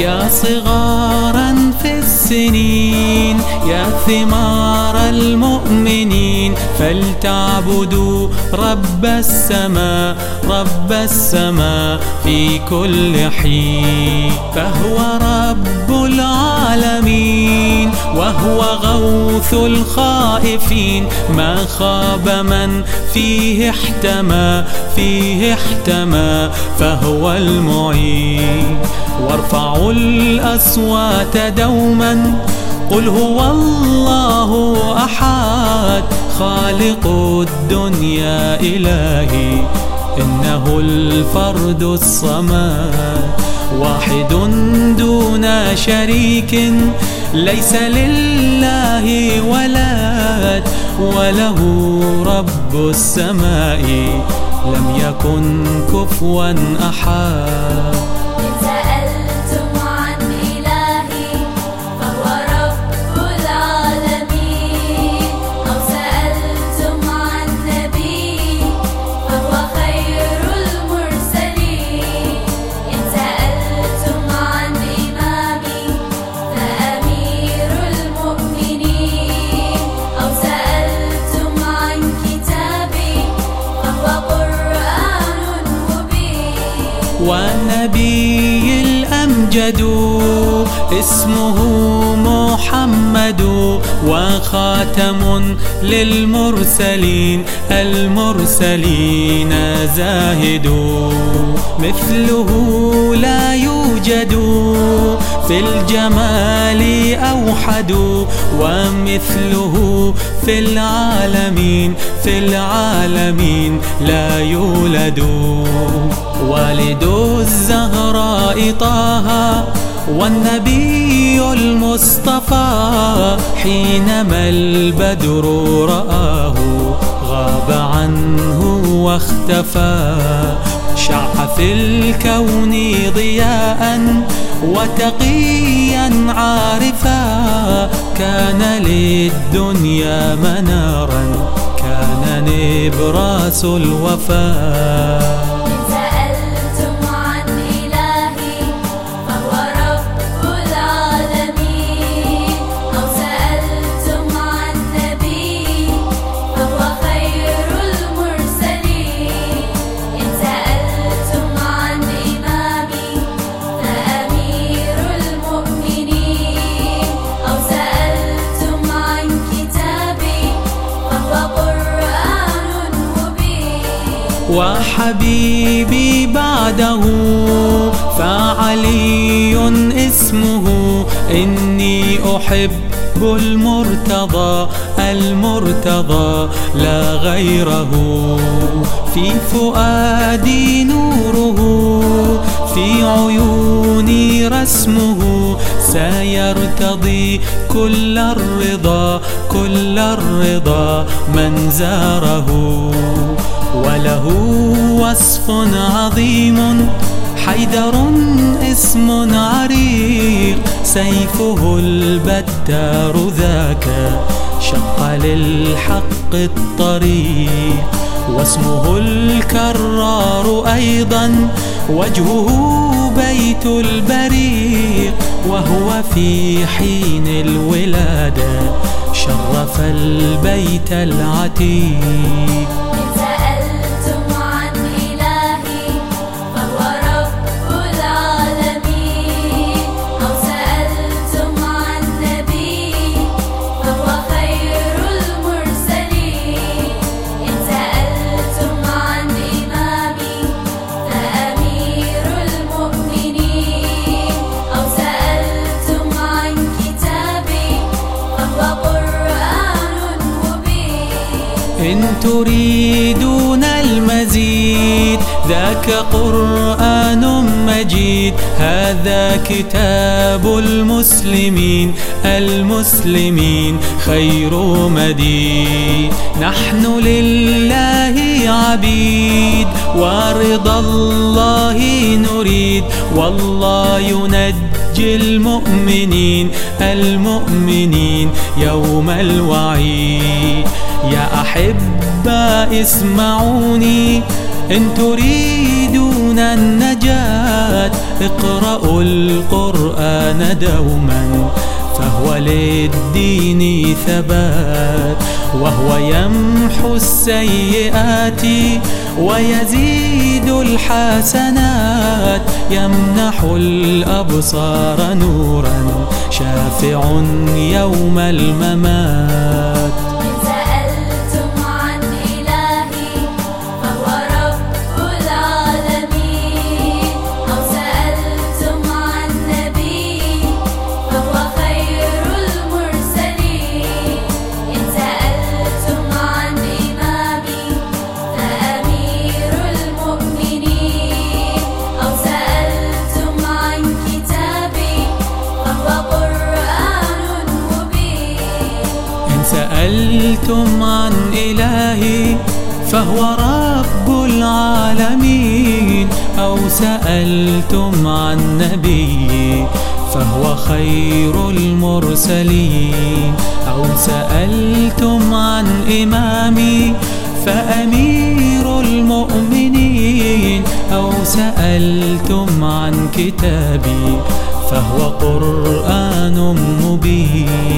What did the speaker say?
يا صغارا في السنين يا ثمار المؤمنين فلتعبدوا رب السماء رب السماء في كل حين فهو رب العالمين. وهو غوث الخائفين. ما خاب من فيه احتمى فيه احتمى فهو المعين. وارفعوا الأصوات دوما قل هو الله أحد خالق الدنيا إلهي. إنه الفرد الصمد واحد دون شريك ليس لله ولد وله رب السماء. لم يكن كفوا أحد. الأمجد اسمه وخاتم للمرسلين المرسلين زاهد مثله لا يوجد في الجمال أوحد ومثله في العالمين في العالمين لا يولد. والد الزهراء طه والنبي المصطفى حينما البدر رآه غاب عنه واختفى شع في الكون ضياء وتقيا عارفا كان للدنيا منارا كان نبراس الوفا. وحبيبي بعده فعلي اسمه إني أحب المرتضى المرتضى لا غيره. في فؤادي نوره في عيوني رسمه سيرتضي كل الرضا كل الرضا من زاره. وله وصف عظيم. حيدر اسم عريق سيفه البتار ذاك. شق للحق الطريق واسمه الكرار أيضا. وجهه بيت البريق وهو في حين الولادة. شرف البيت العتيق. تريدون المزيد؟ ذاك قرآن مجيد. هذا كتاب المسلمين. المسلمين خير مدين نحن لله عبيد. ورضا الله نريد. والله ينجي المؤمنين. المؤمنين يوم الوعيد. يا أحبة اسمعوني إن تريدون النجاة اقرأوا القرآن دوما فهو للدين ثبات وهو يمحو السيئات ويزيد الحسنات يمنح الأبصار نورا شافع يوم الممات. سألتم عن إلهي فهو رب العالمين أو سألتم عن نبي فهو خير المرسلين أو سألتم عن إمامي فأمير المؤمنين أو سألتم عن كتابي فهو قرآن مبين